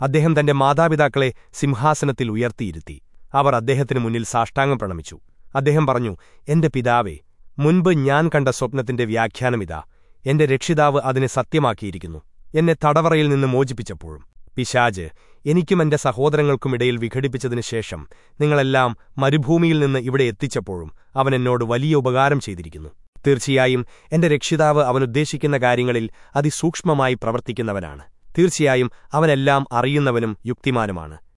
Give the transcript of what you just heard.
അദ്ദേഹം തന്റെ മാതാപിതാക്കളെ സിംഹാസനത്തിൽ ഉയർത്തിയിരുത്തി. അവർ അദ്ദേഹത്തിനു മുന്നിൽ സാഷ്ടാംഗം പ്രണമിച്ചു. അദ്ദേഹം പറഞ്ഞു എന്റെ പിതാവേ മുൻപ് ഞാൻ കണ്ട സ്വപ്നത്തിന്റെ വ്യാഖ്യാനമിതാ എന്റെ രക്ഷിതാവ് അതിനെ സത്യമാക്കിയിരിക്കുന്നു. എന്നെ തടവറയിൽ നിന്ന് മോചിപ്പിച്ചപ്പോഴും. പിശാജ് എനിക്കും എന്റെ സഹോദരങ്ങൾക്കുമിടയിൽ വിഘടിപ്പിച്ചതിനു ശേഷം നിങ്ങളെല്ലാം മരുഭൂമിയിൽ നിന്ന് ഇവിടെ എത്തിച്ചപ്പോഴും അവൻ എന്നോട് വലിയ ഉപകാരം ചെയ്തിരിക്കുന്നു. തീർച്ചയായും എന്റെ രക്ഷിതാവ് അവനുദ്ദേശിക്കുന്ന കാര്യങ്ങളിൽ അതിസൂക്ഷ്മമായി പ്രവർത്തിക്കുന്നവനാണ്. തീർച്ചയായും അവനെല്ലാം അറിയുന്നവനും യുക്തിമാനുമാണ്